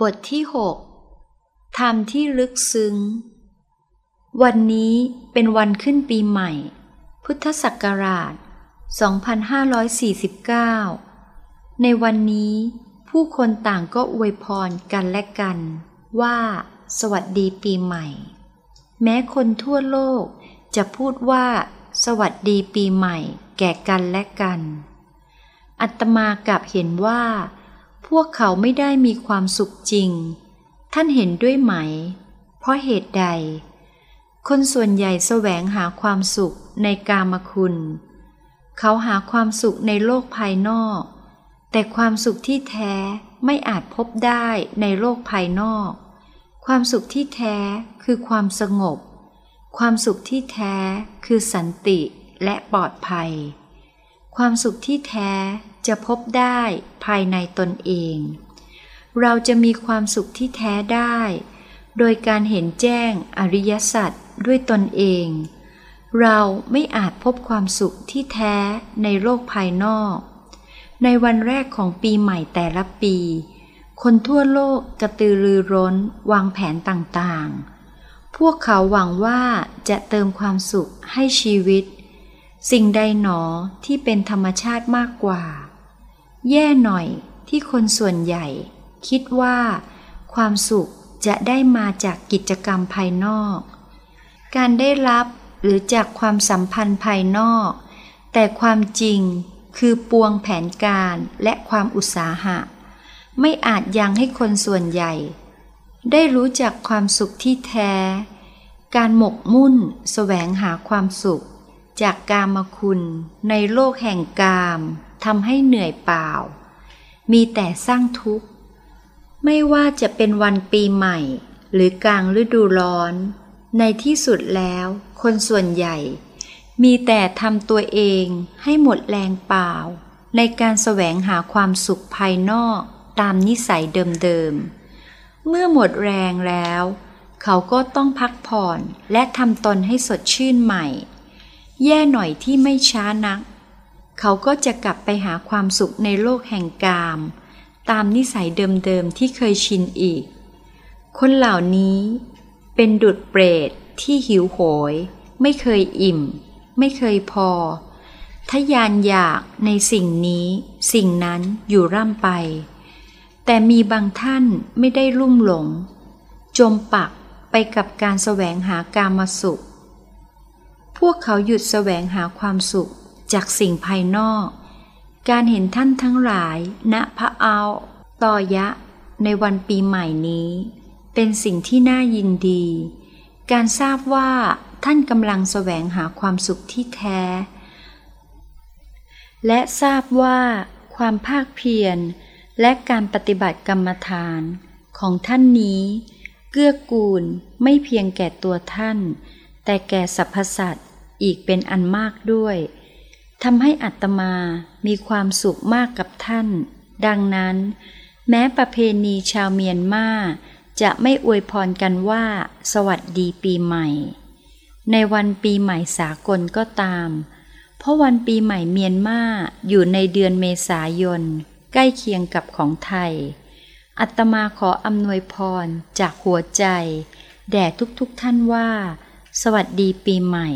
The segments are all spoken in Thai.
บทที่6ธรรมที่ลึกซึ้ง วันนี้เป็นวันขึ้นปีใหม่ พุทธศักราช 2549 ในวันนี้ผู้คนต่างก็อวยพรกันและกัน ว่า สวัสดีปีใหม่ แม้คนทั่วโลกจะพูดว่า สวัสดีปีใหม่ แก่กันและกัน อัตมากับเห็นว่า พวกเขาไม่ได้มีความสุขจริง ท่านเห็นด้วยไหม เพราะเหตุใด คนส่วนใหญ่แสวงหาความสุขในกามคุณ เขาหาความสุขในโลกภายนอก แต่ความสุขที่แท้ไม่อาจพบได้ในโลกภายนอก ความสุขที่แท้คือความสงบ ความสุขที่แท้คือสันติและปลอดภัย ความสุขที่แท้ จะพบได้ภายในตนเอง เราจะมีความสุขที่แท้ได้ โดยการเห็นแจ้งอริยสัจด้วยตนเอง เราไม่อาจพบความสุขที่แท้ในโลกภายนอก ในวันแรกของปีใหม่แต่ละปี คนทั่วโลกกระตือรือร้นวางแผนต่างๆ พวกเขาหวังว่าจะเติมความสุขให้ชีวิตสิ่งใดหนอที่เป็นธรรมชาติมากกว่า แย่หน่อยที่คนส่วนใหญ่ คิดว่า ความสุขจะได้มาจากกิจกรรมภายนอก การได้รับหรือจากความสัมพันธ์ภายนอก แต่ความจริงคือปวงแผนการและความอุตสาหะ ไม่อาจยังให้คนส่วนใหญ่ ได้รู้จักความสุขที่แท้ การหมกมุ่นสแสวงหาความสุข จากกามคุณในโลกแห่งกาม ทำให้เหนื่อยเปล่า มีแต่สร้างทุกข์ ไม่ว่าจะเป็นวันปีใหม่ หรือกลางฤดูร้อน ในที่สุดแล้ว คนส่วนใหญ่ มีแต่ทำตัวเองให้หมดแรงเปล่า ในการแสวงหาความสุขภายนอกตามนิสัยเดิมๆ เมื่อหมดแรงแล้ว เขาก็ต้องพักผ่อนและทำตนให้สดชื่นใหม่ แย่หน่อยที่ไม่ช้านัก เขาก็จะกลับไปหาความสุขในโลกแห่งกาม ตามนิสัยเดิมๆที่เคยชินอีก คนเหล่านี้เป็นดุดเปรตที่หิวโหย ไม่เคยอิ่ม ไม่เคยพอ ทยานอยากในสิ่งนี้ สิ่งนั้นอยู่ร่ำไป แต่มีบางท่านไม่ได้ลุ่มหลง จมปักไปกับการแสวงหากามสุข พวกเขาหยุดแสวงหาความสุข จากสิ่งภายนอก การเห็นท่านทั้งหลาย ณพระเอาตอยะ ในวันปีใหม่นี้ เป็นสิ่งที่น่ายินดี การทราบว่าท่านกำลังแสวงหาความสุขที่แท้ และทราบว่าความภาคเพียรและการปฏิบัติกรรมฐานของท่านนี้เกื้อกูลไม่เพียงแก่ตัวท่าน แต่แก่สรรพสัตว์อีกเป็นอันมากด้วย ทำให้อัตมามีความสุขมากกับท่าน ดังนั้น แม้ประเพณีชาวเมียนมาจะไม่อวยพรกันว่า สวัสดีปีใหม่ ในวันปีใหม่สากลก็ตาม เพราะวันปีใหม่เมียนมาอยู่ในเดือนเมษายน ใกล้เคียงกับของไทย อัตมาขออำนวยพรจากหัวใจ แด่ทุกๆทท่านว่า สวัสดีปีใหม่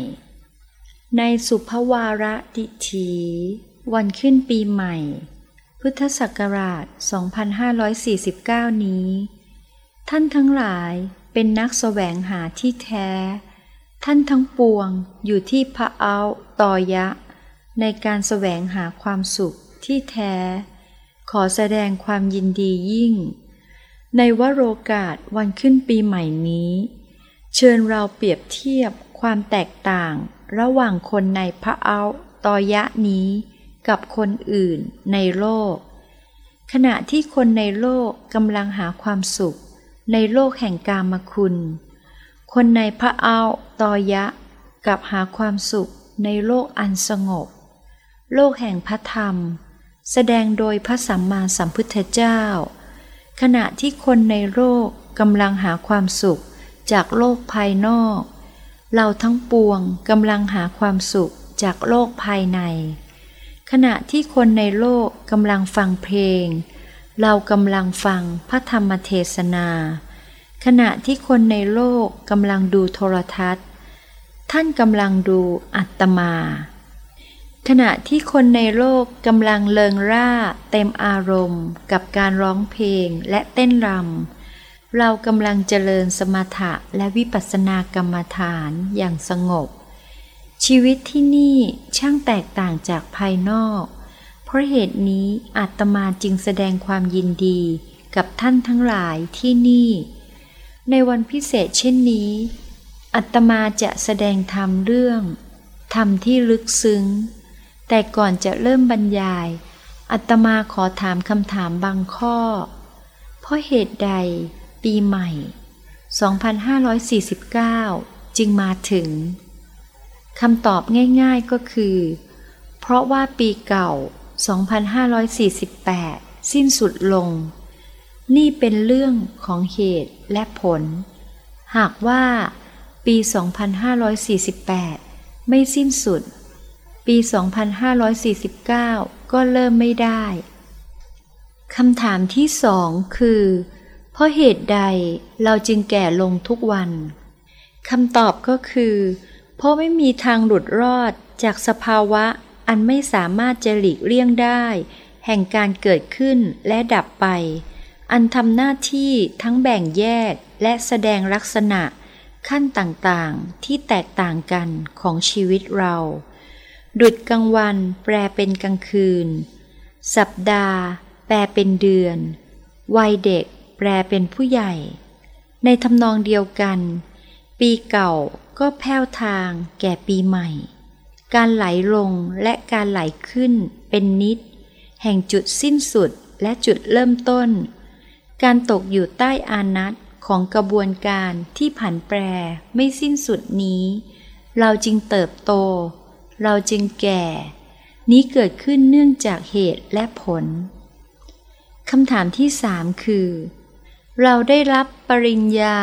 ในสุภวาระดิถีวันขึ้นปีใหม่ พุทธศักราช 2549 นี้ ท่านทั้งหลายเป็นนักแสวงหาที่แท้ ท่านทั้งปวงอยู่ที่พระเอาตอยะ ในการแสวงหาความสุขที่แท้ ขอแสดงความยินดียิ่ง ในวโรกาสวันขึ้นปีใหม่นี้ เชิญเราเปรียบเทียบความแตกต่าง ระหว่างคนในพระเอาตอยะนี้กับคนอื่นในโลก ขณะที่คนในโลกกำลังหาความสุข ในโลกแห่งกามคุณ คนในพระเอาตอยะกับหาความสุขในโลกอันสงบ โลกแห่งพระธรรม แสดงโดยพระสัมมาสัมพุทธเจ้า ขณะที่คนในโลกกำลังหาความสุขจากโลกภายนอก เราทั้งปวงกำลังหาความสุขจากโลกภายใน ขณะที่คนในโลกกำลังฟังเพลง เรากำลังฟังพระธรรมเทศนา ขณะที่คนในโลกกำลังดูโทรทัศน์ ท่านกำลังดูอัตมา ขณะที่คนในโลกกำลังเลิงร่าเต็มอารมณ์ กับการร้องเพลงและเต้นรำ เรากำลังเจริญสมถะและวิปัสสนากรรมฐานอย่างสงบ ชีวิตที่นี่ช่างแตกต่างจากภายนอก เพราะเหตุนี้อาตมาจึงแสดงความยินดีกับท่านทั้งหลายที่นี่ ในวันพิเศษเช่นนี้อาตมาจะแสดงธรรมเรื่องธรรมที่ลึกซึ้ง แต่ก่อนจะเริ่มบรรยายอาตมาขอถามคำถามบางข้อ เพราะเหตุใด ปีใหม่ 2549 จึงมาถึงคำตอบง่ายๆก็คือ เพราะว่าปีเก่า 2548 สิ้นสุดลง นี่เป็นเรื่องของเหตุและผล หากว่าปี 2548 ไม่สิ้นสุด ปี 2549 ก็เริ่มไม่ได้คำถามที่สองคือ เพราะเหตุใดเราจึงแก่ลงทุกวันคำตอบก็คือ เพราะไม่มีทางหลุดรอดจากสภาวะอันไม่สามารถจะหลีกเลี่ยงได้ แห่งการเกิดขึ้นและดับไป อันทำหน้าที่ทั้งแบ่งแยกและแสดงลักษณะขั้นต่างๆที่แตกต่างกันของชีวิตเรา ดุดกลางวันแปลเป็นกลางคืน สัปดาห์ แปลเป็นเดือน วัยเด็ก แปลเป็นผู้ใหญ่ ในทำนองเดียวกัน ปีเก่าก็แผ้วทางแก่ปีใหม่ การไหลลงและการไหลขึ้นเป็นนิด แห่งจุดสิ้นสุดและจุดเริ่มต้น การตกอยู่ใต้อานัตของกระบวนการที่ผันแปรไม่สิ้นสุดนี้ เราจึงเติบโต เราจึงแก่ นี้เกิดขึ้นเนื่องจากเหตุและผลคำถามที่สามคือ เราได้รับปริญญา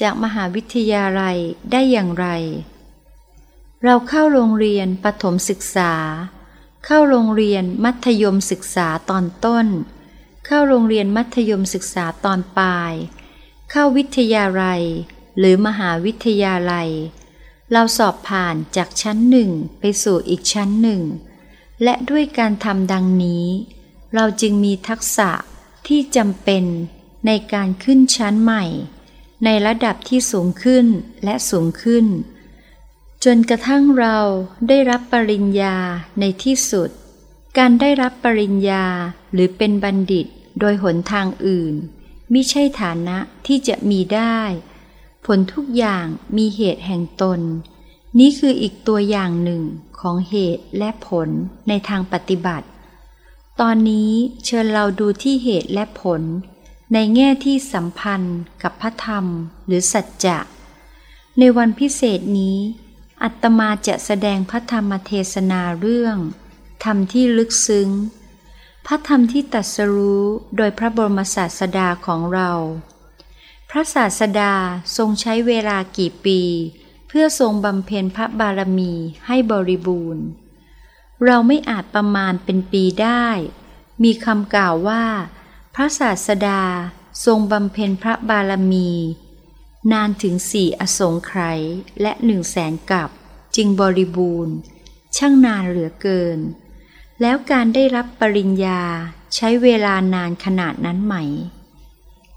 จากมหาวิทยาลัยได้อย่างไร เราเข้าโรงเรียนปฐมศึกษา เข้าโรงเรียนมัธยมศึกษาตอนต้น เข้าโรงเรียนมัธยมศึกษาตอนปลาย เข้าวิทยาลัย หรือมหาวิทยาลัย เราสอบผ่านจากชั้นหนึ่งไปสู่อีกชั้นหนึ่ง และด้วยการทำดังนี้ เราจึงมีทักษะที่จำเป็น ในการขึ้นชั้นใหม่ ในระดับที่สูงขึ้นและสูงขึ้น จนกระทั่งเราได้รับปริญญาในที่สุด การได้รับปริญญาหรือเป็นบัณฑิตโดยหนทางอื่นมิใช่ฐานะที่จะมีได้ ผลทุกอย่างมีเหตุแห่งตน นี้คืออีกตัวอย่างหนึ่งของเหตุและผลในทางปฏิบัติ ตอนนี้เชิญเราดูที่เหตุและผล ในแง่ที่สัมพันธ์กับพระธรรมหรือสัจจะ ในวันพิเศษนี้ อัตมาจะแสดงพระธรรมเทศนาเรื่อง ธรรมที่ลึกซึ้ง พระธรรมที่ตัดสรู้โดยพระบรมศาสดาของเรา พระศาสดาทรงใช้เวลากี่ปี เพื่อทรงบำเพ็ญพระบารมีให้บริบูรณ์ เราไม่อาจประมาณเป็นปีได้ มีคำกล่าวว่า พระศาสดาทรงบำเพ็ญพระบารมี นานถึงสี่อสงไขยและหนึ่งแสนกับจึงบริบูรณ์ ช่างนานเหลือเกิน แล้วการได้รับปริญญาใช้เวลานานขนาดนั้นไหม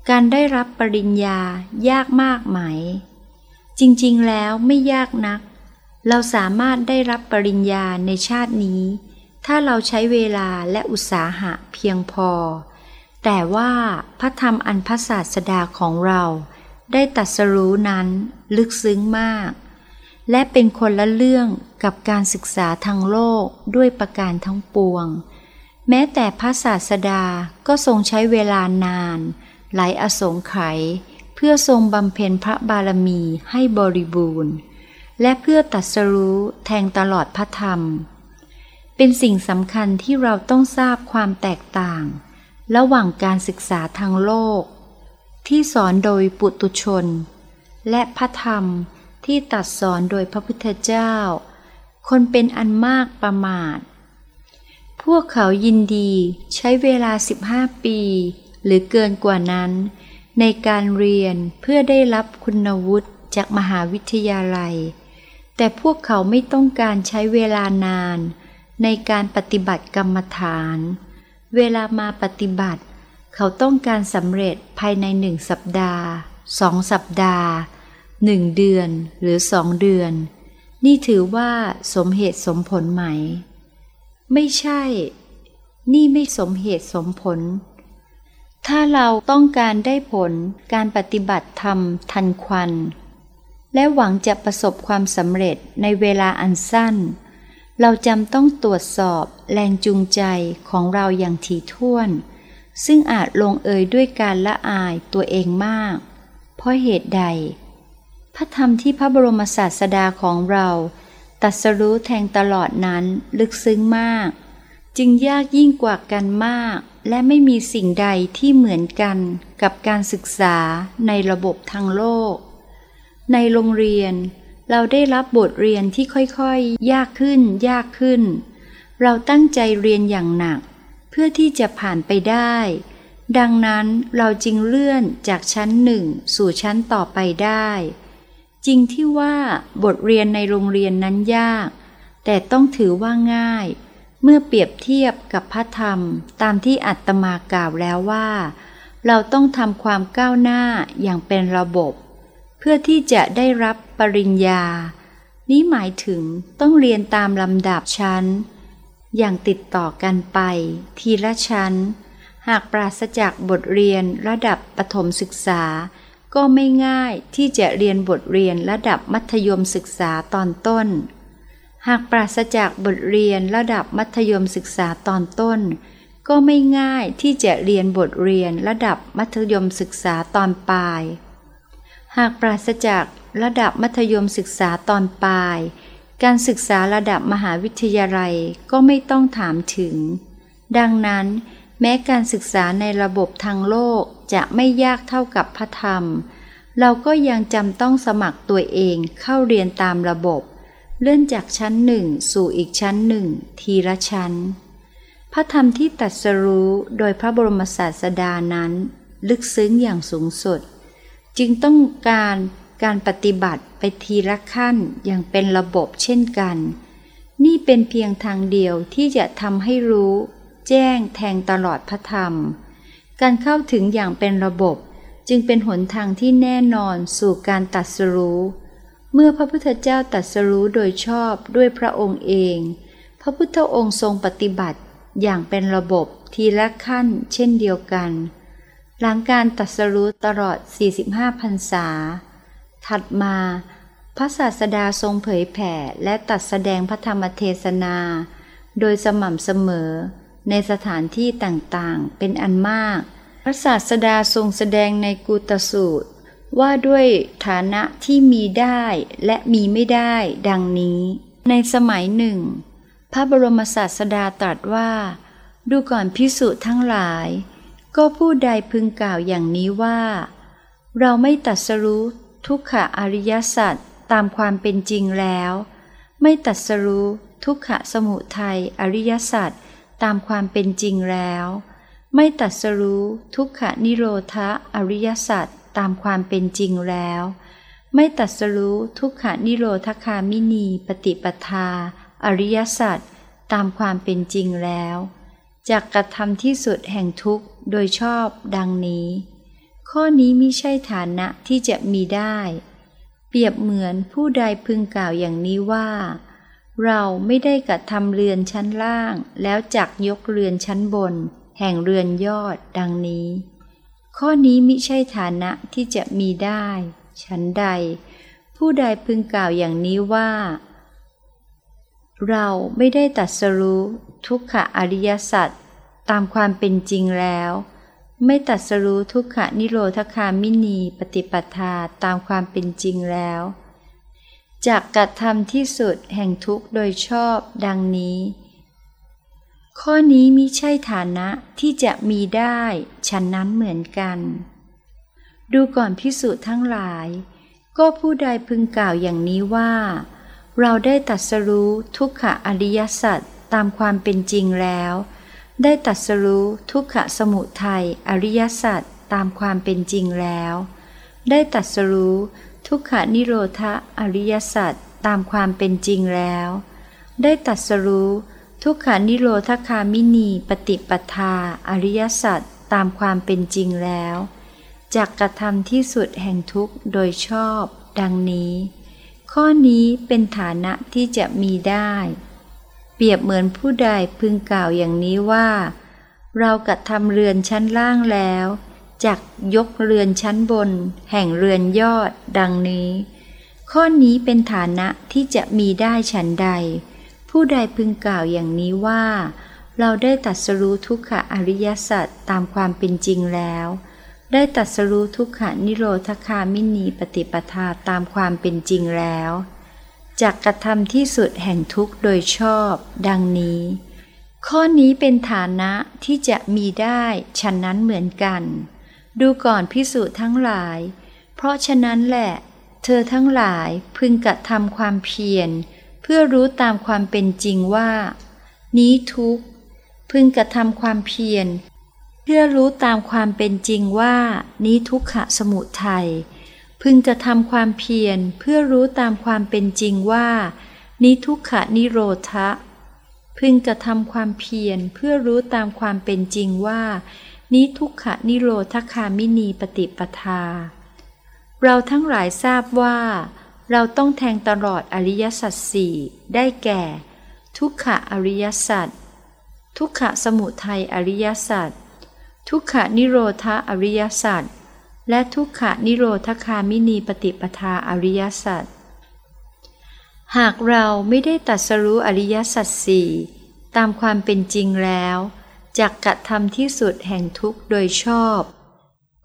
การได้รับปริญญายากมากไหม จริงๆแล้วไม่ยากนัก เราสามารถได้รับปริญญาในชาตินี้ ถ้าเราใช้เวลาและอุตสาหะเพียงพอ แต่ว่าพระธรรมอันพระศาสดาของเราได้ตัดสรู้นั้นลึกซึ้งมาก และเป็นคนละเรื่องกับการศึกษาทางโลกด้วยประการทั้งปวง แม้แต่พระศาสดาก็ทรงใช้เวลานาน หลายอสงไขยเพื่อทรงบำเพ็ญพระบารมีให้บริบูรณ์ และเพื่อตัดสรู้แทงตลอดพระธรรม เป็นสิ่งสำคัญที่เราต้องทราบความแตกต่าง ระหว่างการศึกษาทางโลก ที่สอนโดยปุตุชน และพระธรรมที่ตัดสอนโดยพระพุทธเจ้า คนเป็นอันมากประมาท พวกเขายินดีใช้เวลา 15 ปี หรือเกินกว่านั้น ในการเรียนเพื่อได้รับคุณวุฒิจากมหาวิทยาลัย แต่พวกเขาไม่ต้องการใช้เวลานาน ในการปฏิบัติกรรมฐานเเวลามาปฏิบัติ เขาต้องการสำเร็จภายในหนึ่งสัปดาห์สองสัปดาห์หนึ่งเดือนหรือสองเดือน นี่ถือว่าสมเหตุสมผลไหม ไม่ใช่ นี่ไม่สมเหตุสมผล ถ้าเราต้องการได้ผลการปฏิบัติธรรมทันควัน และหวังจะประสบความสำเร็จในเวลาอันสั้น เราจำต้องตรวจสอบแรงจูงใจของเราอย่างถี่ถ้วน ซึ่งอาจลงเอยด้วยการละอายตัวเองมาก เพราะเหตุใด พระธรรมที่พระบรมศาสดาของเราตัดสรู้แทงตลอดนั้นลึกซึ้งมาก จึงยากยิ่งกว่ากันมาก และไม่มีสิ่งใดที่เหมือนกันกับการศึกษาในระบบทางโลก ในโรงเรียน เราได้รับบทเรียนที่ค่อยๆ ยากขึ้น ยากขึ้น เราตั้งใจเรียนอย่างหนัก เพื่อที่จะผ่านไปได้ ดังนั้นเราจึงเลื่อนจากชั้นหนึ่งสู่ชั้นต่อไปได้ จริงที่ว่าบทเรียนในโรงเรียนนั้นยาก แต่ต้องถือว่าง่าย เมื่อเปรียบเทียบกับพระธรรมตามที่อัตมากล่าวแล้วว่า เราต้องทำความก้าวหน้าอย่างเป็นระบบ เพื่อที่จะได้รับปริญญา นี้หมายถึงต้องเรียนตามลำดับชั้น อย่างติดต่อกันไป ทีละชั้น หากปราศจากบทเรียนระดับประถมศึกษา ก็ไม่ง่ายที่จะเรียนบทเรียนระดับมัธยมศึกษาตอนต้น หากปราศจากบทเรียนระดับมัธยมศึกษาตอนต้นก็ไม่ง่ายที่จะเรียนบทเรียนระดับมัธยมศึกษาตอนปลาย หากปราศจากระดับมัธยมศึกษาตอนปลาย การศึกษาระดับมหาวิทยาลัยก็ไม่ต้องถามถึง ดังนั้น แม้การศึกษาในระบบทางโลกจะไม่ยากเท่ากับพระธรรม เราก็ยังจำต้องสมัครตัวเองเข้าเรียนตามระบบ เลื่อนจากชั้นหนึ่งสู่อีกชั้นหนึ่งทีละชั้น พระธรรมที่ตัดสรู้โดยพระบรมศาสดานั้น ลึกซึ้งอย่างสูงสุด จึงต้องการการปฏิบัติไปทีละขั้นอย่างเป็นระบบเช่นกัน นี่เป็นเพียงทางเดียวที่จะทำให้รู้ แจ้งแทงตลอดพระธรรม การเข้าถึงอย่างเป็นระบบจึงเป็นหนทางที่แน่นอนสู่การตัดสรู้ เมื่อพระพุทธเจ้าตัดสรู้โดยชอบด้วยพระองค์เอง พระพุทธองค์ทรงปฏิบัติอย่างเป็นระบบทีละขั้นเช่นเดียวกัน หลังการตัดสรู้ตลอด 45พรรษา ถัดมา พระศาสดาทรงเผยแผ่และตัดแสดงพระธรรมเทศนา โดยสม่ำเสมอในสถานที่ต่างๆ เป็นอันมาก พระศาสดาทรงแสดงในกุตสูตร ว่าด้วยฐานะที่มีได้และมีไม่ได้ดังนี้ ในสมัยหนึ่ง พระบรมศาสดาตรัสว่า ดูก่อนพิสุทั้งหลาย ก็ผู้ใดพึงกล่าวอย่างนี้ว่า เราไม่ตัดสรู้ทุกขะอริยสัจตามความเป็นจริงแล้ว ไม่ตัดสรู้ทุกขะสมุทัยอริยสัจตามความเป็นจริงแล้ว ไม่ตัดสรู้ทุกขะนิโรธอริยสัจตามความเป็นจริงแล้ว ไม่ตัดสรู้ทุกขะนิโรธคามินีปฏิปทา อริยสัจตามความเป็นจริงแล้ว จากกระทำที่สุดแห่งทุกข์โดยชอบดังนี้ ข้อนี้มิใช่ฐานะที่จะมีได้ เปรียบเหมือนผู้ใดพึงกล่าวอย่างนี้ว่า เราไม่ได้กระทำเรือนชั้นล่าง แล้วจักยกเรือนชั้นบน แห่งเรือนยอดดังนี้ ข้อนี้มิใช่ฐานะที่จะมีได้ชั้นใด ผู้ใดพึงกล่าวอย่างนี้ว่า เราไม่ได้ตัดสรู้ทุกขะอริยสัจตามความเป็นจริงแล้ว ไม่ตัดสรู้ทุกขะนิโรธคามินีปฏิปทาตามความเป็นจริงแล้ว จากกระทำที่สุดแห่งทุกโดยชอบดังนี้ ข้อนี้มิใช่ฐานะที่จะมีได้ฉันนั้นเหมือนกัน ดูก่อนพิสูจน์ทั้งหลาย ก็ผู้ใดพึงกล่าวอย่างนี้ว่า เราได้ตัดสรู้ทุกขอริยสัจตามความเป็นจริงแล้ว ได้ตัดสรู้ทุกขสมุทัยอริยสัจตามความเป็นจริงแล้ว ได้ตัดสรู้ทุกขานิโรธอริยสัจตามความเป็นจริงแล้ว ได้ตัดสรู้ทุกขานิโรธคามินีปฏิปทา อริยสัจตามความเป็นจริงแล้วจากกระทำที่สุดแห่งทุกข์โดยชอบ ดังนี้ ข้อนี้เป็นฐานะที่จะมีได้ เปรียบเหมือนผู้ใดพึงกล่าวอย่างนี้ว่า เรากระทำเรือนชั้นล่างแล้วจากยกเรือนชั้นบน แห่งเรือนยอด ดังนี้ ข้อนี้เป็นฐานะที่จะมีได้ฉันใด ผู้ใดพึงกล่าวอย่างนี้ว่า เราได้ตัดสรู้ทุกขอริยสัจตามความเป็นจริงแล้ว ได้ตัดสรู้ทุกขานิโรธคามินีปฏิปทาตามความเป็นจริงแล้วจากกระทำที่สุดแห่งทุกข์โดยชอบ ดังนี้ ข้อนี้เป็นฐานะที่จะมีได้ฉันนั้นเหมือนกัน ดูก่อนพิสูจน์ทั้งหลาย เพราะฉะนั้นแหละ เธอทั้งหลายพึงกระทำความเพียร เพื่อรู้ตามความเป็นจริงว่า นี้ทุกพึงกระทำความเพียร พื่อรู้ตามความเป็นจริงว่านี้ทุกขะสมุทัยพึงจะทำความเพียรเพื่อรู้ตามความเป็นจริงว่านี้ทุกขะนิโรธะพึงจะทำความเพียรเพื่อรู้ตามความเป็นจริงว่านี้ทุกขะนิโรธคามินีปฏิปทา เราทั้งหลายทราบว่า เราต้องแทงตลอดอริยสัจสี่ได้แก่ ทุกขะอริยสัจทุกขะสมุทัยอริยสัจ ทุกขนิโรธาอริยสัจและทุกขนิโรธคามินีปฏิปทาอริยสัจหากเราไม่ได้ตัดสรู้อริยสัจสี่ตามความเป็นจริงแล้วจากกระทำที่สุดแห่งทุกข์โดยชอบ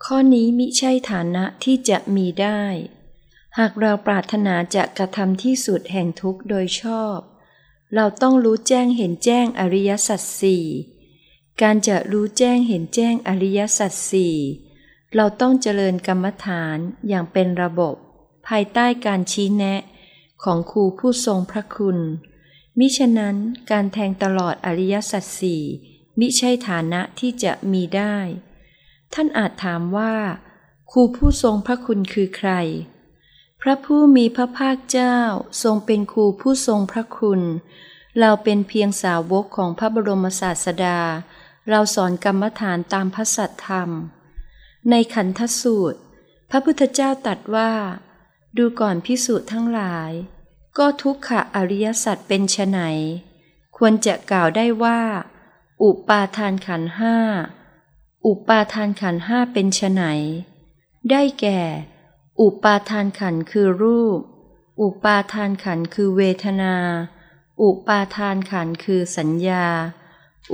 ข้อนี้มิใช่ฐานะที่จะมีได้ หากเราปรารถนาจะกระทำที่สุดแห่งทุกข์โดยชอบ เราต้องรู้แจ้งเห็นแจ้งอริยสัจสี่ การจะรู้แจ้งเห็นแจ้งอริยสัจสี่เราต้องเจริญกรรมฐานอย่างเป็นระบบ ภายใต้การชี้แนะ ของครูผู้ทรงพระคุณ มิฉะนั้นการแทงตลอดอริยสัจสี่มิใช่ฐานะที่จะมีได้ ท่านอาจถามว่า ครูผู้ทรงพระคุณคือใคร พระผู้มีพระภาคเจ้าทรงเป็นครูผู้ทรงพระคุณ เราเป็นเพียงสาวกของพระบรมศาสดา เราสอนกรรมฐานตามพระสัทธรรม ในขันธสูตร พระพุทธเจ้าตรัสว่า ดูก่อนพิสูจน์ทั้งหลาย ก็ทุกขะอริยสัจเป็นไฉนควรจะกล่าวได้ว่า อุปาทานขันห้า อุปาทานขันห้าเป็นไฉนได้แก่ อุปาทานขันคือรูป อุปาทานขันคือเวทนา อุปาทานขันคือสัญญา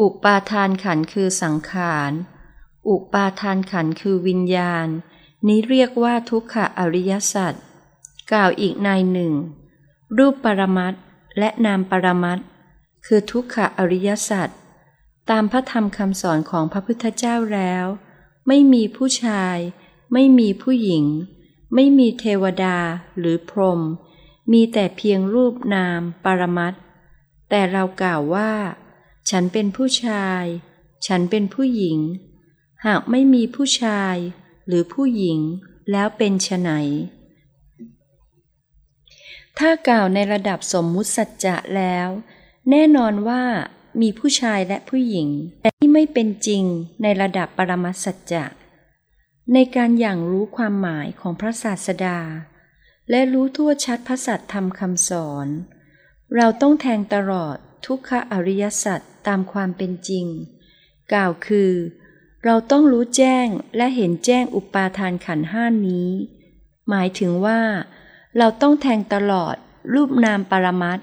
อุปาทานขันคือสังขาร อุปาทานขันคือวิญญาณ นี้เรียกว่าทุกขอริยสัจกล่าวอีกในหนึ่ง รูปปรมัตและนามปรมัตคือทุกขอริยสัจตามพระธรรมคำสอนของพระพุทธเจ้าแล้ว ไม่มีผู้ชาย ไม่มีผู้หญิง ไม่มีเทวดาหรือพรหมมีแต่เพียงรูปนามปรมัตแต่เรากล่าวว่า ฉันเป็นผู้ชาย ฉันเป็นผู้หญิง หากไม่มีผู้ชายหรือผู้หญิงแล้วเป็นชไหนถ้ากล่าวในระดับสมมุติสัจจะแล้ว แน่นอนว่ามีผู้ชายและผู้หญิง แต่ที่ไม่เป็นจริงในระดับปรมัสัจจะในการอย่างรู้ความหมายของพระศาสดา และรู้ทั่วชัดพระสัตธรรมคำสอน เราต้องแทงตลอด ทุกขอริยสัจตามความเป็นจริง กล่าวคือ เราต้องรู้แจ้งและเห็นแจ้งอุปาทานขันห้านี้ หมายถึงว่า เราต้องแทงตลอดรูปนามปรมัต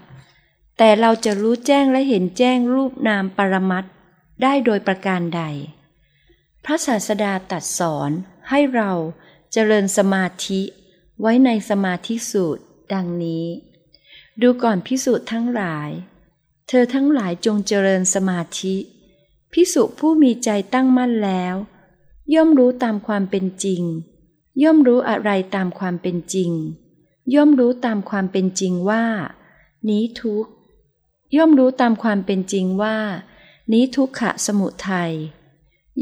แต่เราจะรู้แจ้งและเห็นแจ้งรูปนามปรมัตได้โดยประการใด พระศาสดาตัดสอนให้เราเจริญสมาธิไว้ในสมาธิสูตร ดังนี้ ดูก่อนพิสูจน์ทั้งหลาย เธอทั้งหลายจงเจริญสมาธิพิสุผู้มีใจตั้งมั่นแล้ว ย่อมรู้ตามความเป็นจริง ย่อมรู้อะไรตามความเป็นจริง ย่อมรู้ตามความเป็นจริงว่า นี้ทุกย่อมรู้ตามความเป็นจริงว่า นี้ทุกขะสมุทัย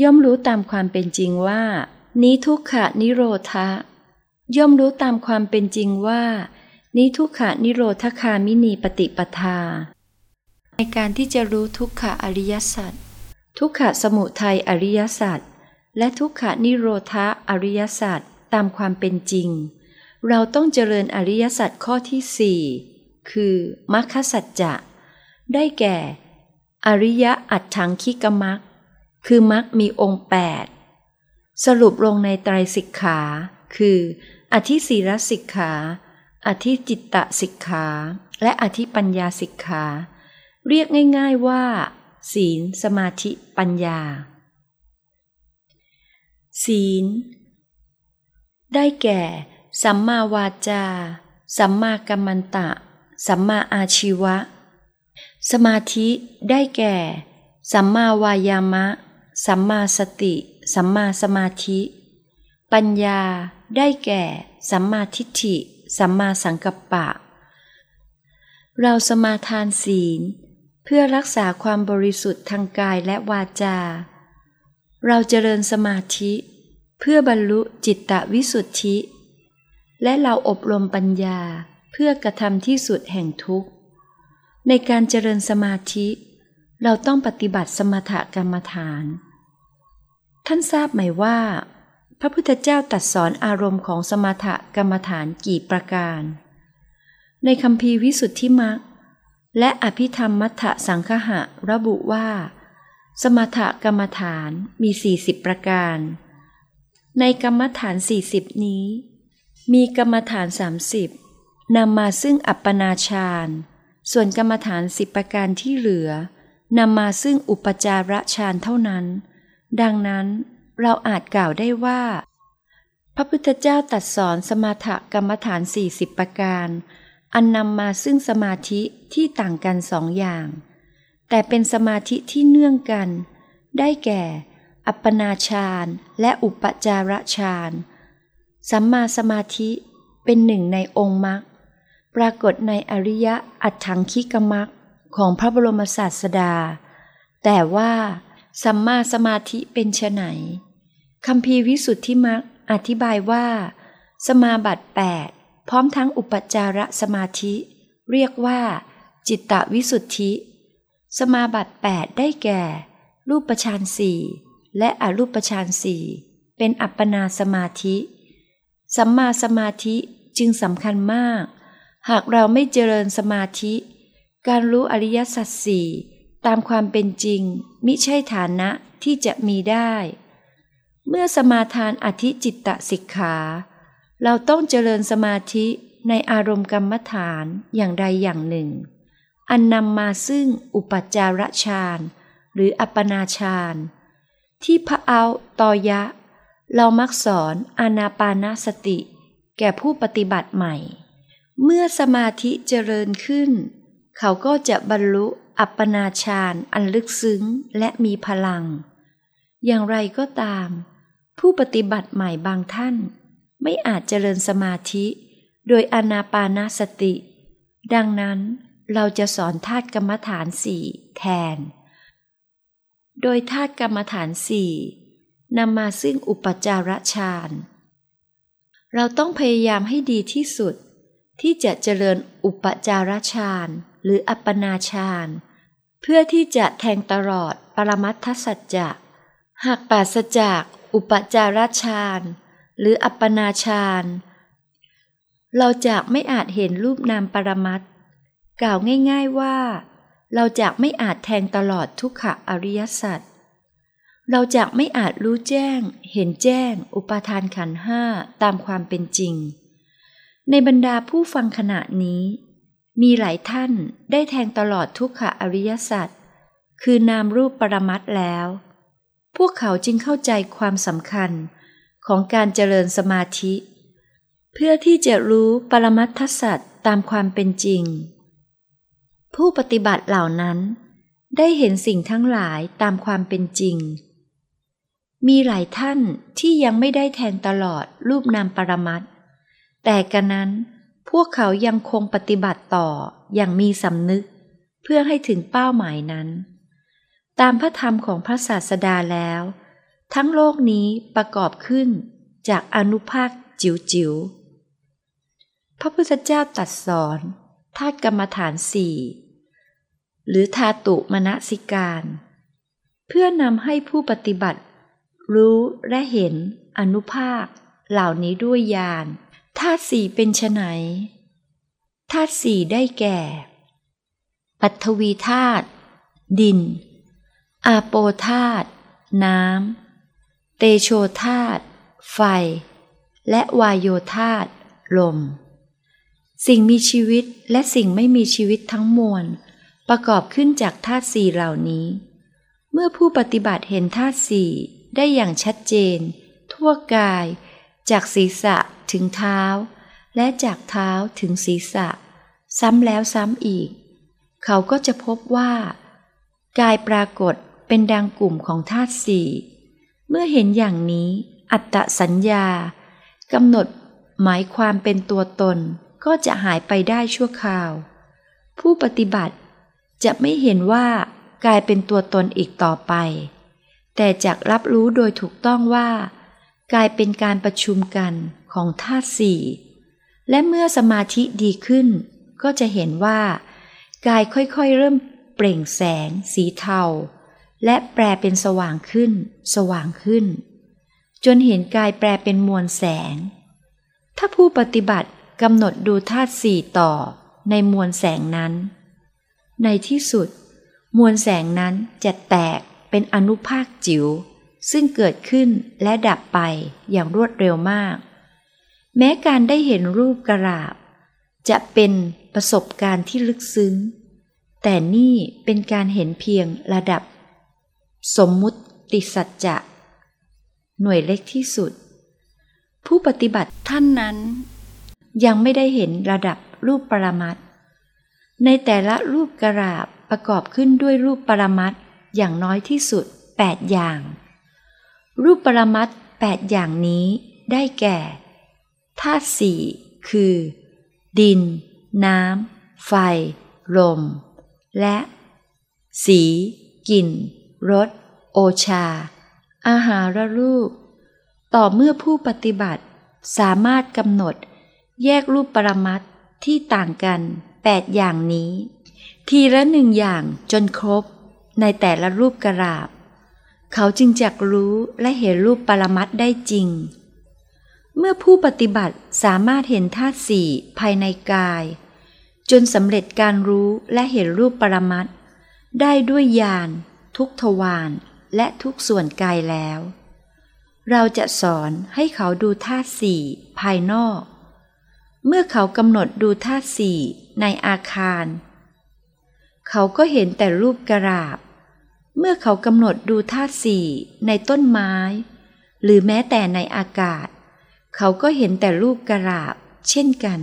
ย่อมรู้ตามความเป็นจริงว่า นี้ทุกขะนิโรธะย่อมรู้ตามความเป็นจริงว่า นี้ทุกขะนิโรธคามินีปฏิปทา ในการที่จะรู้ทุกขะอริยสัจทุกขะสมุทัยอริยสัจและทุกขะนิโรธะอริยสัจตามความเป็นจริง เราต้องเจริญอริยสัจข้อที่สี่คือมัคคสัจจะ ได้แก่ อริยอัตถังคิกมักคือมักมีองค์แปดสรุปลงในไตรสิกขา คือ อธิศีรสิกขา อธิจิตตสิกขา และอธิปัญญาสิกขา เรียกง่ายๆว่า ศีล สมาธิ ปัญญา ศีล ได้แก่ สัมมาวาจา สัมมากัมมันตะ สัมมาอาชีวะ สมาธิได้แก่ สัมมาวายามะ สัมมาสติ สัมมาสมาธิ ปัญญาได้แก่ สัมมาทิฏฐิ สัมมาสังกัปปะเราสมาทานศีล เพื่อรักษาความบริสุทธิ์ทางกายและวาจา เราเจริญสมาธิ เพื่อบรรลุจิตตวิสุทธิ และเราอบรมปัญญาเพื่อกระทำที่สุดแห่งทุกข์ ในการเจริญสมาธิ เราต้องปฏิบัติสมถกรรมฐาน ท่านทราบไหมว่า พระพุทธเจ้าตรัสสอนอารมณ์ของสมถกรรมฐานกี่ประการ ในคำพีวิสุทธิมัก และอภิธรรมมัทธสังคหะระบุว่า สมถกรรมฐานมี 40 ประการ ในกรรมฐาน 40 นี้ มีกรรมฐาน 30นำมาซึ่งอัปปนาฌานส่วนกรรมฐานสิบประการที่เหลือนำมาซึ่งอุปจาระฌานเท่านั้น ดังนั้นเราอาจกล่าวได้ว่า พระพุทธเจ้าตรัสสอนสมถกรรมฐาน 40 ประการ อันนำมาซึ่งสมาธิที่ต่างกันสองอย่าง แต่เป็นสมาธิที่เนื่องกัน ได้แก่ อัปปนาฌานและอุปจาระฌานสัมมาสมาธิเป็นหนึ่งในองค์มรรคปรากฏในอริยะอัตถังคิกมักของพระบรมศาสดา แต่ว่าสัมมาสมาธิเป็นไฉนคำพีวิสุทธิมักอธิบายว่า สมาบัติ8 พร้อมทั้งอุปจารสมาธิ เรียกว่า จิตตวิสุทธิ สมาบัติ 8 ได้แก่ รูปฌานสี่และอรูปฌานสี่เป็นอัปปนาสมาธิ สัมมาสมาธิจึงสำคัญมาก หากเราไม่เจริญสมาธิ การรู้อริยสัจสี่ตามความเป็นจริง มิใช่ฐานะที่จะมีได้ เมื่อสมาทานอธิจิตตสิกขา เราต้องเจริญสมาธิในอารมณ์กรรมฐานอย่างใดอย่างหนึ่ง อันนำมาซึ่งอุปัจจารฌานหรืออัปปนาฌานที่พระเอาตอยะ เรามักสอนอานาปานาสติ แก่ผู้ปฏิบัติใหม่ เมื่อสมาธิเจริญขึ้น เขาก็จะบรรลุอัปปนาฌานอันลึกซึ้งและมีพลัง อย่างไรก็ตาม ผู้ปฏิบัติใหม่บางท่าน ไม่อาจเจริญสมาธิ โดยอนาปานาสติ ดังนั้นเราจะสอนธาตุกรรมฐานสี่แทน โดยธาตุกรรมฐานสี่นำมาซึ่งอุปจารฌานเราต้องพยายามให้ดีที่สุด ที่จะเจริญอุปจารฌานหรืออัปปนาฌานเพื่อที่จะแทงตลอดปรมัตถสัจจะ หากปราศจากอุปจารฌาน หรืออัปปนาฌานเราจะไม่อาจเห็นรูปนามปรมัตกล่าวง่ายๆว่า เราจะไม่อาจแทงตลอดทุกขะอริยสัจเราจะไม่อาจรู้แจ้ง เห็นแจ้ง อุปาทานขันห้าตามความเป็นจริง ในบรรดาผู้ฟังขณะนี้ มีหลายท่านได้แทงตลอดทุกขะอริยสัจคือนามรูปปรมัตแล้ว พวกเขาจึงเข้าใจความสำคัญ ของการเจริญสมาธิ เพื่อที่จะรู้ปรมัตถสัจตามความเป็นจริง ผู้ปฏิบัติเหล่านั้น ได้เห็นสิ่งทั้งหลายตามความเป็นจริง มีหลายท่านที่ยังไม่ได้แทงตลอดรูปนามปรมัตแต่กันนั้นพวกเขายังคงปฏิบัติต่ออย่างมีสำนึก เพื่อให้ถึงเป้าหมายนั้น ตามพระธรรมของพระศาสดาแล้ว ทั้งโลกนี้ประกอบขึ้นจากอนุภาคจิ๋วจิ๋วพระพุทธเจ้าตรัสสอนธาตุกรรมฐานสี่หรือธาตุมณสิการ เพื่อนำให้ผู้ปฏิบัติ รู้และเห็นอนุภาค เหล่านี้ด้วยญาณธาตุสี่เป็นไฉนธาตุสี่ได้แก่ ปัทวีธาตุดิน อาโปธาตุน้ำ เตโชธาตุไฟ และวายโยธาตุลม สิ่งมีชีวิตและสิ่งไม่มีชีวิตทั้งมวล ประกอบขึ้นจากธาตุสี่เหล่านี้ เมื่อผู้ปฏิบัติเห็นธาตุสี่ได้อย่างชัดเจน ทั่วกาย จากศีรษะถึงเท้า และจากเท้าถึงศีรษะ ซ้ำแล้วซ้ำอีก เขาก็จะพบว่า กายปรากฏเป็นดังกลุ่มของธาตุสี่ เมื่อเห็นอย่างนี้ อัตตสัญญากำหนดหมายความเป็นตัวตนก็จะหายไปได้ชั่วคราว ผู้ปฏิบัติจะไม่เห็นว่ากลายเป็นตัวตนอีกต่อไป แต่จะรับรู้โดยถูกต้องว่า กลายเป็นการประชุมกันของธาตุสี่และเมื่อสมาธิดีขึ้น ก็จะเห็นว่ากายค่อยๆเริ่มเปล่งแสง สีเทา และแปลเป็นสว่างขึ้น สว่างขึ้น จนเห็นกายแปลเป็นมวลแสง ถ้าผู้ปฏิบัติกำหนดดูธาตุสี่ต่อในมวลแสงนั้น ในที่สุด มวลแสงนั้นจะแตกเป็นอนุภาคจิ๋วซึ่งเกิดขึ้นและดับไปอย่างรวดเร็วมาก แม้การได้เห็นรูปกระาบ จะเป็นประสบการณ์ที่ลึกซึ้ง แต่นี่เป็นการเห็นเพียงระดับ สมมุติสัจจะ หน่วยเล็กที่สุด ผู้ปฏิบัติท่านนั้น ยังไม่ได้เห็นระดับรูปปรมัตในแต่ละรูปกระาบประกอบขึ้นด้วยรูปปรมัตอย่างน้อยที่สุด 8 อย่าง รูปปรมัตแปดอย่างนี้ได้แก่ธาตุสี่คือ ดิน น้ำ ไฟ ลม และ สี กลิ่น รส โอชา อาหารรูป ต่อเมื่อผู้ปฏิบัติสามารถกำหนด แยกรูปปรมัตที่ต่างกันแปดอย่างนี้ ทีละหนึ่งอย่างจนครบ ในแต่ละรูปกระาบ เขาจึงจักรู้และเห็นรูปปรมัตได้จริง เมื่อผู้ปฏิบัติสามารถเห็นธาตุสี่ภายในกาย จนสำเร็จการรู้และเห็นรูปปรมัตได้ด้วยญาณ ทุกทวารและทุกส่วนกายแล้ว เราจะสอนให้เขาดูธาตุสี่ภายนอก เมื่อเขากำหนดดูธาตุสี่ในอาคาร เขาก็เห็นแต่รูปกระาบ เมื่อเขากำหนดดูธาตุสี่ในต้นไม้ หรือแม้แต่ในอากาศ เขาก็เห็นแต่รูปกระาบ เช่นกัน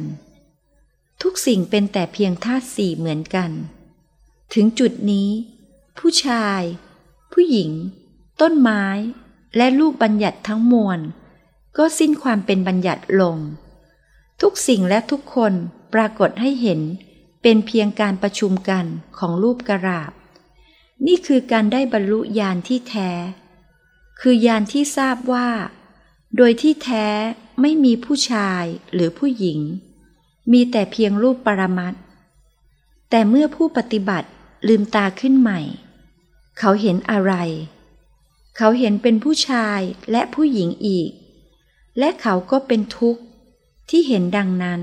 ทุกสิ่งเป็นแต่เพียงธาตุสี่เหมือนกัน ถึงจุดนี้ ผู้ชาย ผู้หญิง ต้นไม้ และรูปบัญญัติทั้งมวล ก็สิ้นความเป็นบัญญัติลง ทุกสิ่งและทุกคนปรากฏให้เห็นเป็นเพียงการประชุมกันของรูปกระาบ นี่คือการได้บรรลุญาณที่แท้ คือญาณที่ทราบว่า โดยที่แท้ไม่มีผู้ชายหรือผู้หญิง มีแต่เพียงรูปปรมัตแต่เมื่อผู้ปฏิบัติลืมตาขึ้นใหม่ เขาเห็นอะไร เขาเห็นเป็นผู้ชายและผู้หญิงอีก และเขาก็เป็นทุกข์ที่เห็นดังนั้น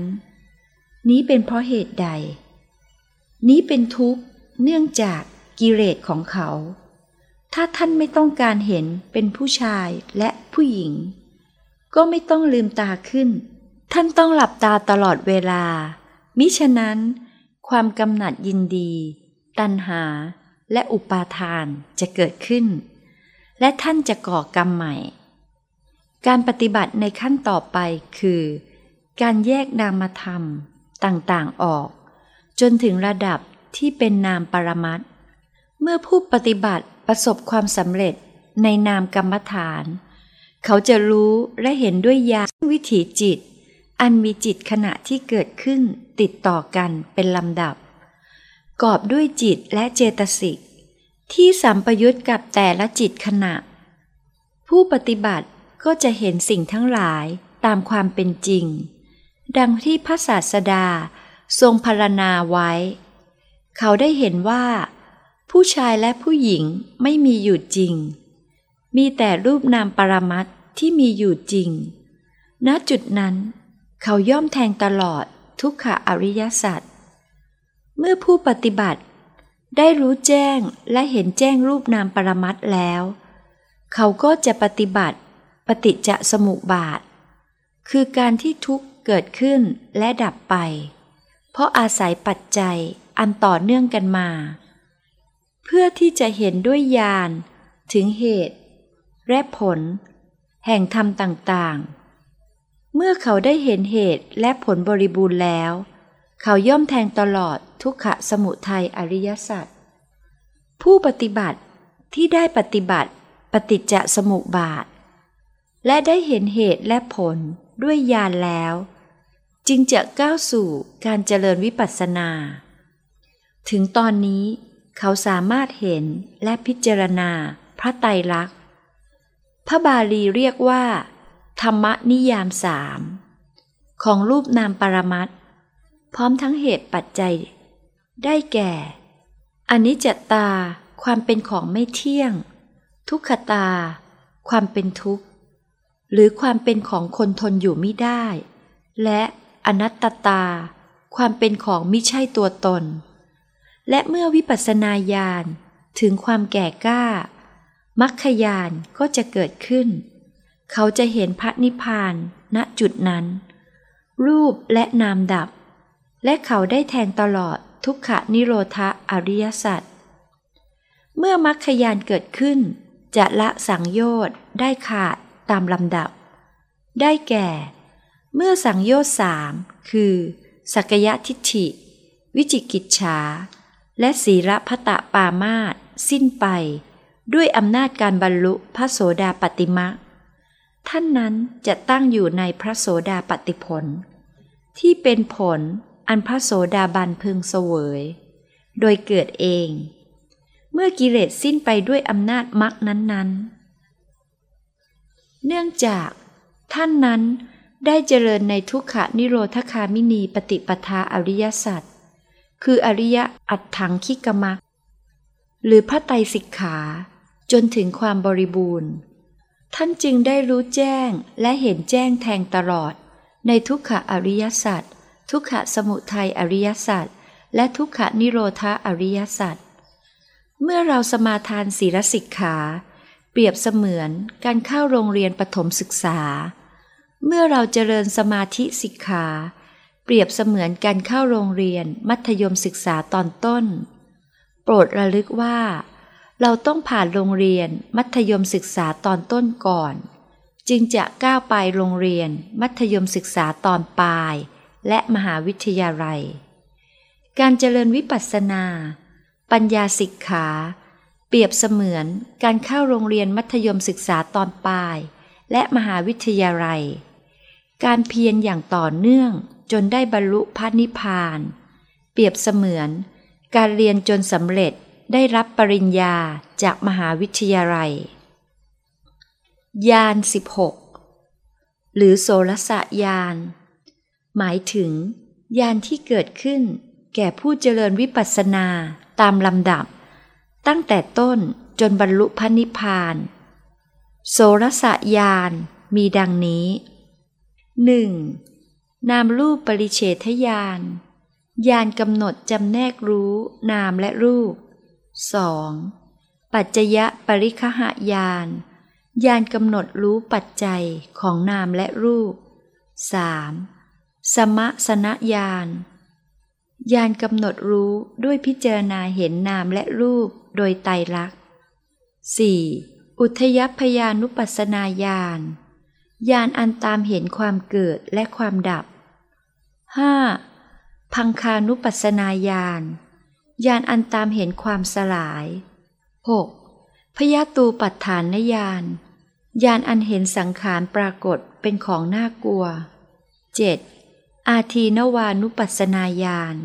นี้เป็นเพราะเหตุใด นี้เป็นทุกข์เนื่องจากกิเลสของเขา ถ้าท่านไม่ต้องการเห็นเป็นผู้ชายและผู้หญิง ก็ไม่ต้องลืมตาขึ้น ท่านต้องหลับตาตลอดเวลา มิฉะนั้น ความกำหนัดยินดี ตัณหา และอุปาทานจะเกิดขึ้น และท่านจะก่อกรรมใหม่ การปฏิบัติในขั้นต่อไปคือ การแยกนามธรรมต่างๆออก จนถึงระดับที่เป็นนามปรมัตเมื่อผู้ปฏิบัติประสบความสำเร็จในนามกรรมฐาน เขาจะรู้และเห็นด้วยญาณวิถีจิต อันมีจิตขณะที่เกิดขึ้นติดต่อกันเป็นลำดับ กอบด้วยจิตและเจตสิก ที่สัมปยุตกับแต่ละจิตขณะ ผู้ปฏิบัติก็จะเห็นสิ่งทั้งหลายตามความเป็นจริง ดังที่พระศาสดาทรงพรรณนาไว้ เขาได้เห็นว่า ผู้ชายและผู้หญิงไม่มีอยู่จริง มีแต่รูปนามปรมัตที่มีอยู่จริง ณจุดนั้น เขาย่อมแทงตลอดทุกขอริยสัจ เมื่อผู้ปฏิบัติ ได้รู้แจ้งและเห็นแจ้งรูปนามปรมัตถ์แล้ว เขาก็จะปฏิบัติปฏิจจสมุปบาท คือการที่ทุกข์เกิดขึ้นและดับไป เพราะอาศัยปัจจัยอันต่อเนื่องกันมา เพื่อที่จะเห็นด้วยญาณถึงเหตุ และผล แห่งธรรมต่างๆ เมื่อเขาได้เห็นเหตุและผลบริบูรณ์แล้วเเขาย่อมแทงตลอดทุกขะสมุทัยอริยสัจผู้ปฏิบัติที่ได้ปฏิบัติปฏิจจสมุปบาท และได้เห็นเหตุและผลด้วยญาณแล้ว จึงจะก้าวสู่การเจริญวิปัสสนา ถึงตอนนี้เขาสามารถเห็นและพิจารณาพระไตรลักษณ์ พระบาลีเรียกว่า ธรรมนิยามสามของรูปนามปรมัตถ์ พร้อมทั้งเหตุปัจจัย ได้แก่อนิจจตา ความเป็นของไม่เที่ยง ทุกขตา ความเป็นทุกข์ หรือความเป็นของคนทนอยู่ไม่ได้ และอนัตตตา ความเป็นของไม่ใช่ตัวตน และเมื่อวิปัสสนาญาณถึงความแก่กล้า มัคคยานก็จะเกิดขึ้น เขาจะเห็นพระนิพพานณจุดนั้น รูปและนามดับ และเขาได้แทงตลอดทุกขนิโรธอริยสัจเมื่อมัคคยานเกิดขึ้น จะละสังโยชน์ได้ขาดตามลำดับ ได้แก่ เมื่อสังโยชน์สามคือ สักยะทิฏฐิ วิจิกิจฉา และศีระพตะปามาตสิ้นไป ด้วยอำนาจการบรรลุพระโสดาปติมักท่านนั้นจะตั้งอยู่ในพระโสดาปติผล ที่เป็นผล อันพระโสดาบันพึงเสวย โดยเกิดเอง เมื่อกิเลสสิ้นไปด้วยอำนาจมรรคนั้นๆ เนื่องจากท่านนั้นได้เจริญในทุกขนิโรธคามินีปฏิปทาอริยสัจคืออริยอัตถังคิกมักหรือพระไตรสิกขาจนถึงความบริบูรณ์ ท่านจึงได้รู้แจ้งและเห็นแจ้งแทงตลอดในทุกขอริยสัจ ทุกขสมุทัยอริยสัจและทุกขนิโรธาอริยสัจเมื่อเราสมาทานศีลสิกขา เปรียบเสมือนการเข้าโรงเรียนประถมศึกษา เมื่อเราเจริญสมาธิสิกขา เปรียบเสมือนการเข้าโรงเรียนมัธยมศึกษาตอนต้น โปรดระลึกว่า เราต้องผ่านโรงเรียนมัธยมศึกษาตอนต้นก่อน จึงจะก้าวไปโรงเรียนมัธยมศึกษาตอนปลาย และมหาวิทยาลัย การเจริญวิปัสสนา ปัญญาสิกขา เปรียบเสมือนการเข้าโรงเรียนมัธยมศึกษาตอนปลาย และมหาวิทยาลัย การเพียรอย่างต่อเนื่องจนได้บรรลุพระนิพพาน เปรียบเสมือน การเรียนจนสำเร็จได้รับปริญญาจากมหาวิทยาลัย ยาน 16 หรือโสรสะยาน หมายถึงยานที่เกิดขึ้น แก่ผู้เจริญวิปัสสนาตามลำดับ ตั้งแต่ต้นจนบรรลุพระนิพพาน โสรสยานมีดังนี้ 1. นามรูปปริเฉทยานยานกำหนดจำแนกรู้นามและรูป 2. ปัจจยะปริคหายานยานกำหนดรู้ปัจจัยของนามและรูป 3. สมะสนญาณยานกำหนดรู้ด้วยพิจารณาเห็นนามและรูปโดยไตรลักษณ์ 4. อุทยพยานุปัสนาญาณญาณอันตามเห็นความเกิดและความดับ 5. พังคานุปัสสนาญาณญาณอันตามเห็นความสลาย 6. พยาตูปัฏฐานญาณญาณอันเห็นสังขารปรากฏเป็นของน่ากลัว 7. อาทีนวานุปัสนาญาณ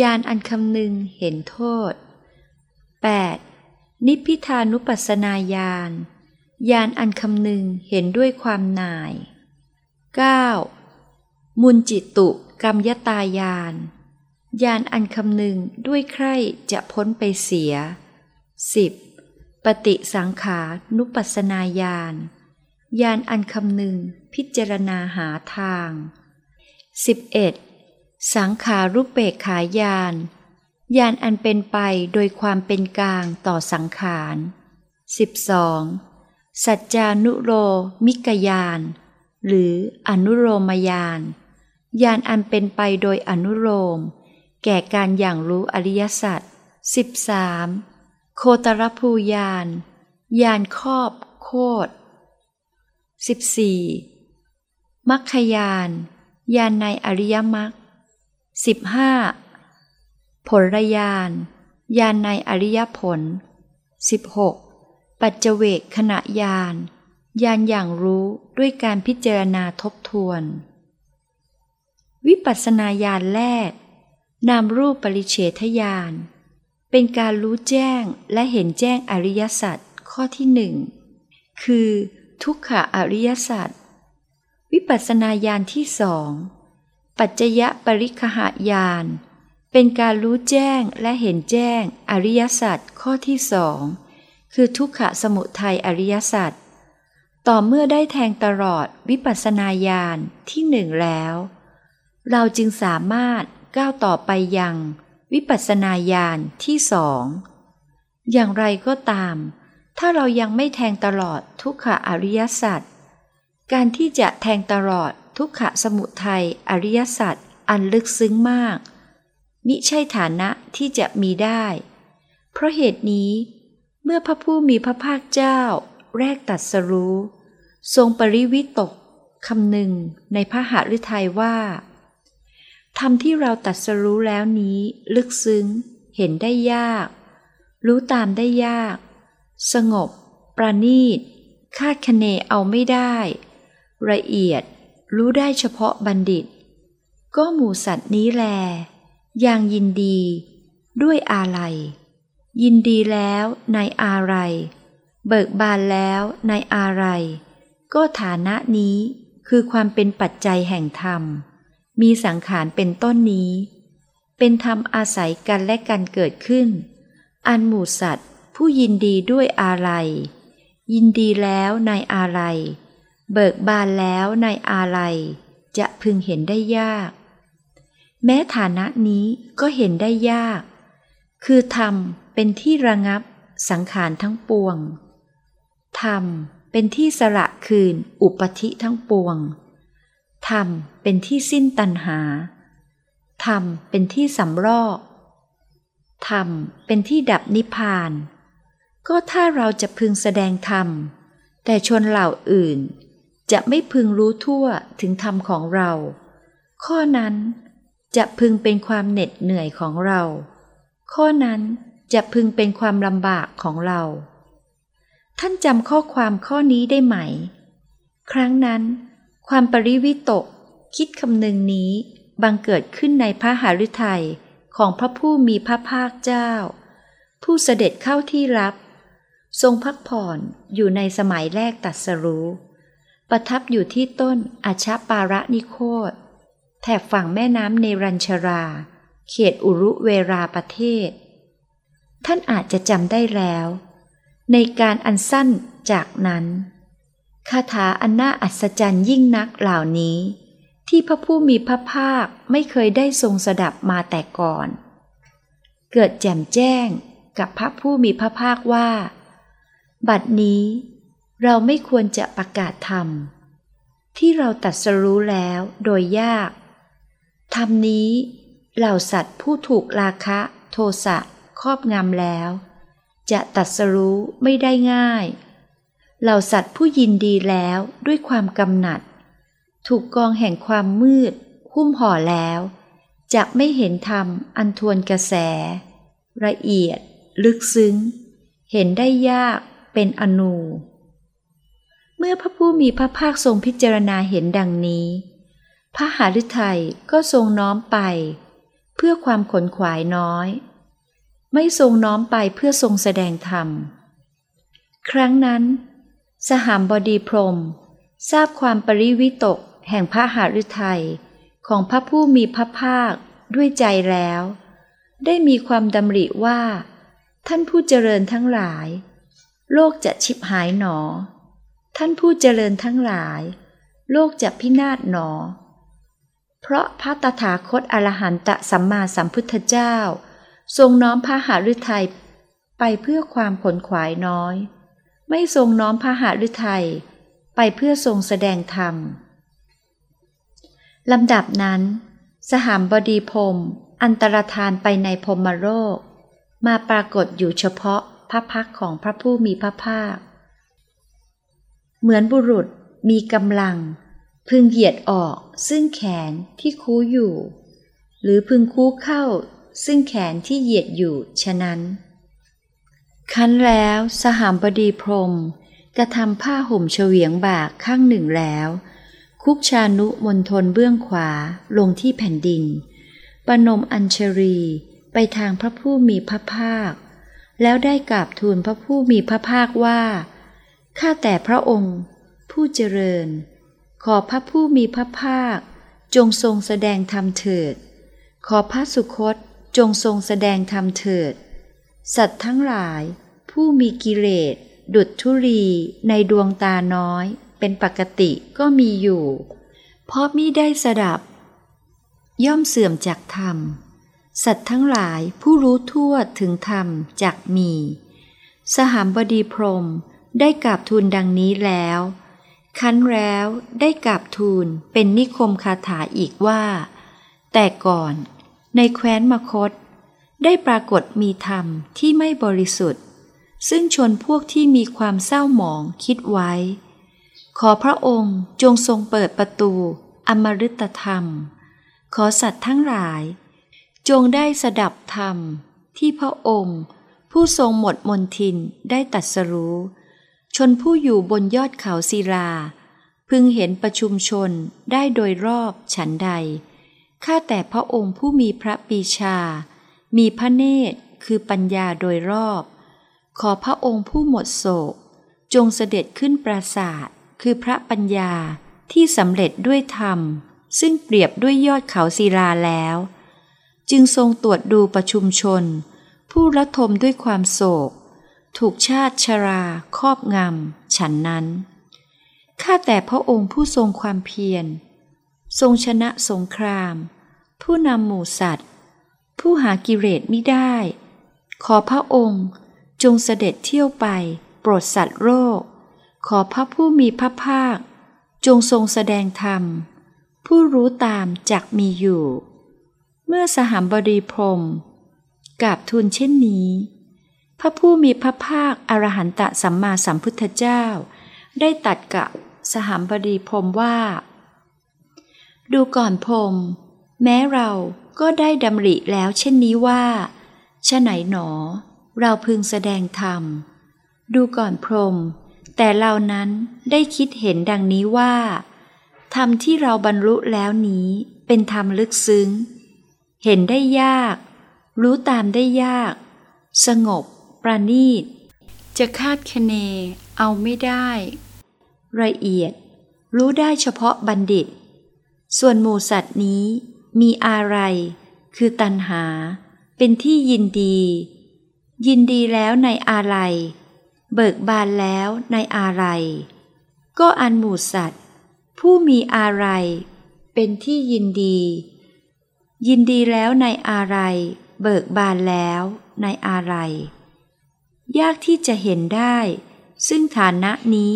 ญาณอันคำนึงเห็นโทษ 8. นิพพิทานุปัสนาญาณญาณอันคำนึงเห็นด้วยความหน่าย 9. มุนจิตุกรรมยตายานญาณอันคำนึงด้วยใคร่จะพ้นไปเสีย 10. ปฏิสังขานุปัสสนาญาณญาณอันคำนึงพิจารณาหาทาง 11. สังขารุปเปกขายานญาณอันเป็นไปโดยความเป็นกลางต่อสังขาร 12. สัจจานุโรมิกยาน หรืออนุโรมยานญาณอันเป็นไปโดยอนุโลม แก่การอย่างรู้อริยสัจ 13. โคตรภูยาน ยานครอบโคด 14. มัคคยาน ยานในอริยมรรค 15. ผลยานยานในอริยผล 16. ปัจเจเวกขณะยานยานอย่างรู้ด้วยการพิจารณาทบทวน วิปัสสนาญาณแรก นามรูปปริเฉทญาณเป็นการรู้แจ้งและเห็นแจ้งอริยสัจข้อที่หนึ่งคือ ทุกขะอริยสัจ วิปัสสนาญาณที่สอง ปัจจยปริคหายาน เป็นการรู้แจ้งและเห็นแจ้งอริยสัจข้อที่สอง คือทุกขะสมุทัยอริยสัจ ต่อเมื่อได้แทงตลอดวิปัสสนาญาณที่หนึ่งแล้ว เราจึงสามารถก้าวต่อไปยังวิปัสสนาญาณที่สอง อย่างไรก็ตาม ถ้าเรายังไม่แทงตลอดทุกขะอริยสัจ การที่จะแทงตลอดทุกขะสมุทัยอริยสัจอันลึกซึ้งมาก มิใช่ฐานะที่จะมีได้ เพราะเหตุนี้ เมื่อพระผู้มีพระภาคเจ้า แรกตัดสรู้ ทรงปริวิตกคำหนึ่งในพระหฤทัยว่าธรรมที่เราตัดสรู้แล้วนี้ลึกซึ้ง เห็นได้ยาก รู้ตามได้ยาก สงบ ประณีต คาดคะเนเอาไม่ได้ ละเอียดรู้ได้เฉพาะบัณฑิต ก็หมูสัตว์นี้แล ยังยินดี ด้วยอาลัย ยินดีแล้วในอาไรเบิกบานแล้วในอาไรก็ฐานะนี้คือความเป็นปัจจัยแห่งธรรม มีสังขารเป็นต้นนี้ เป็นธรรมอาศัยกันและกันเกิดขึ้น อันหมู่สัตว์ผู้ยินดีด้วยอะไรยินดีแล้วในอะไร เบิกบานแล้วในอะไรจะพึงเห็นได้ยาก แม้ฐานะนี้ก็เห็นได้ยาก คือธรรมเป็นที่ระงับสังขารทั้งปวง ธรรมเป็นที่สละคืนอุปธิทั้งปวง ธรรมเป็นที่สิ้นตัณหา ธรรมเป็นที่สำรอก ธรรมเป็นที่ดับนิพพาน ก็ถ้าเราจะพึงแสดงธรรม แต่ชนเหล่าอื่น จะไม่พึงรู้ทั่วถึงธรรมของเรา ข้อนั้นจะพึงเป็นความเหน็ดเหนื่อยของเรา ข้อนั้นจะพึงเป็นความลำบากของเรา ท่านจำข้อความข้อนี้ได้ไหม ครั้งนั้น ความปริวิตก คิดคำนึงนี้บังเกิดขึ้นในพระหฤทัยของพระผู้มีพระภาคเจ้า ผู้เสด็จเข้าที่รับ ทรงพักผ่อนอยู่ในสมัยแรกตัดสรู้ ประทับอยู่ที่ต้นอาชาปาระนิโคตแถบฝั่งแม่น้ำเนรัญชรา เขตอุรุเวราประเทศ ท่านอาจจะจำได้แล้ว ในการอันสั้นจากนั้นคาถาอันน่าอัศจรรย์ยิ่งนักเหล่านี้ ที่พระผู้มีพระภาคไม่เคยได้ทรงสดับมาแต่ก่อน เกิดแจ่มแจ้งกับพระผู้มีพระภาคว่า บัดนี้ เราไม่ควรจะประกาศธรรม ที่เราตัดสรู้แล้วโดยยาก ธรรมนี้เหล่าสัตว์ผู้ถูกราคะโทสะครอบงำแล้ว จะตัดสรู้ไม่ได้ง่าย เหล่าสัตว์ผู้ยินดีแล้วด้วยความกำหนัด ถูกกองแห่งความมืด หุ้มห่อแล้ว จะไม่เห็นธรรมอันทวนกระแส ละเอียด ลึกซึ้ง เห็นได้ยากเป็นอนู เมื่อพระผู้มีพระภาคทรงพิจารณาเห็นดังนี้ พระหฤทัยก็ทรงน้อมไป เพื่อความขนขวายน้อย ไม่ทรงน้อมไปเพื่อทรงแสดงธรรม ครั้งนั้น สหามบดีพรม ทราบความปริวิตกแห่งพระหฤทัยของพระผู้มีพระภาคด้วยใจแล้ว ได้มีความดำริว่า ท่านผู้เจริญทั้งหลาย โลกจะชิบหายหนอ ท่านผู้เจริญทั้งหลาย โลกจะพินาศหนอ เพราะพระตถาคตอรหันตสัมมาสัมพุทธเจ้า ทรงน้อมพระหฤทัยไปเพื่อความขนขวายน้อย ไม่ทรงน้อมพระหฤทัยไปเพื่อทรงแสดงธรรมลำดับนั้น สหามบดีพรมอันตรธานไปในพรมโรคมาปรากฏอยู่เฉพาะพระพักของพระผู้มีพระภาค เหมือนบุรุษมีกำลัง พึงเหยียดออกซึ่งแขนที่คูอยู่ หรือพึงคูเข้าซึ่งแขนที่เหยียดอยู่ฉะนั้นคั้นแล้วสหามบดีพรมกระทำผ้าห่มเฉวียงบากข้างหนึ่งแล้ว คุกชานุมนทนเบื้องขวาลงที่แผ่นดิน ปนมอัญชรีไปทางพระผู้มีพระภาค แล้วได้กราบทูลพระผู้มีพระภาคว่า ข้าแต่พระองค์ ผู้เจริญ ขอพระผู้มีพระภาค จงทรงแสดงธรรมเถิด ขอพระสุคตจงทรงแสดงธรรมเถิด สัตว์ทั้งหลาย ผู้มีกิเลสดุดทุรีในดวงตาน้อย เป็นปกติก็มีอยู่ เพราะมิได้สดับ ย่อมเสื่อมจากธรรม สัตว์ทั้งหลายผู้รู้ทั่วถึงธรรมจากมี สหามบดีพรม ได้กราบทูลดังนี้แล้ว คั้นแล้วได้กราบทูลเป็นนิคมคาถาอีกว่า แต่ก่อน ในแคว้นมคต ได้ปรากฏมีธรรมที่ไม่บริสุทธิ์ ซึ่งชนพวกที่มีความเศร้าหมองคิดไว้ ขอพระองค์จงทรงเปิดประตูอมฤตธรรม ขอสัตว์ทั้งหลาย จงได้สดับธรรมที่พระองค์ ผู้ทรงหมดมนทินได้ตัดสรู้ ชนผู้อยู่บนยอดเขาศิลาพึงเห็นประชุมชนได้โดยรอบฉันใด ข้าแต่พระองค์ผู้มีพระปีชา มีพระเนตรคือปัญญาโดยรอบ ขอพระองค์ผู้หมดโศก จงเสด็จขึ้นปราศาสคือพระปัญญาที่สำเร็จด้วยธรรม ซึ่งเปรียบด้วยยอดเขาศิลาแล้ว จึงทรงตรวจดูประชุมชน ผู้ระทมด้วยความโศก ถูกชาติชราครอบงำฉันนั้น ข้าแต่พระองค์ผู้ทรงความเพียร ทรงชนะสงคราม ผู้นำหมู่สัตว์ ผู้หากิเลสไม่ได้ ขอพระองค์จงเสด็จเที่ยวไป โปรดสัตว์โรคขอพระผู้มีพระภาค จงทรงแสดงธรรม ผู้รู้ตามจักมีอยู่ เมื่อสหามบดีพรมกราบทูลเช่นนี้ พระผู้มีพระภาคอรหันตสัมมาสัมพุทธเจ้า ได้ตัดกับสหามบดีพรมว่า ดูก่อนพรมแม้เราก็ได้ดำริแล้วเช่นนี้ว่าชะไหนหนอ เราพึงแสดงธรรม ดูก่อนพรมแต่เรานั้นได้คิดเห็นดังนี้ว่าธรรมที่เราบรรลุแล้วนี้เป็นธรรมลึกซึ้ง เห็นได้ยาก รู้ตามได้ยาก สงบ ประณีต จะคาดคะเน เอาไม่ได้ ละเอียด รู้ได้เฉพาะบัณฑิต ส่วนหมูสัตว์นี้มีอะไร คือตัณหา เป็นที่ยินดี ยินดีแล้วในอะไร เบิกบานแล้วในอะไร ก็อันหมูสัตว์ ผู้มีอะไร เป็นที่ยินดี ยินดีแล้วในอะไร เบิกบานแล้วในอะไร ยากที่จะเห็นได้ ซึ่งฐานะนี้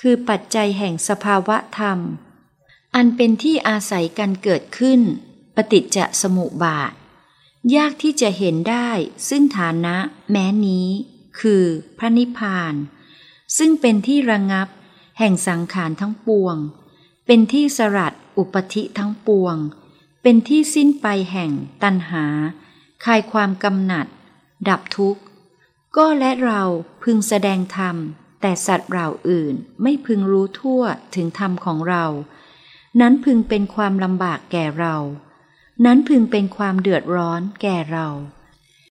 คือปัจจัยแห่งสภาวะธรรม อันเป็นที่อาศัยกันเกิดขึ้น ปฏิจจสมุปบาท ยากที่จะเห็นได้ ซึ่งฐานะแม้นี้ คือพระนิพพาน ซึ่งเป็นที่ระงับ แห่งสังขารทั้งปวง เป็นที่สลัดอุปธิทั้งปวง เป็นที่สิ้นไปแห่งตัณหาคลายความกำหนัด ดับทุกข์ ก็และเราพึงแสดงธรรม แต่สัตว์เราอื่นไม่พึงรู้ทั่วถึงธรรมของเรา นั้นพึงเป็นความลำบากแก่เรา นั้นพึงเป็นความเดือดร้อนแก่เรา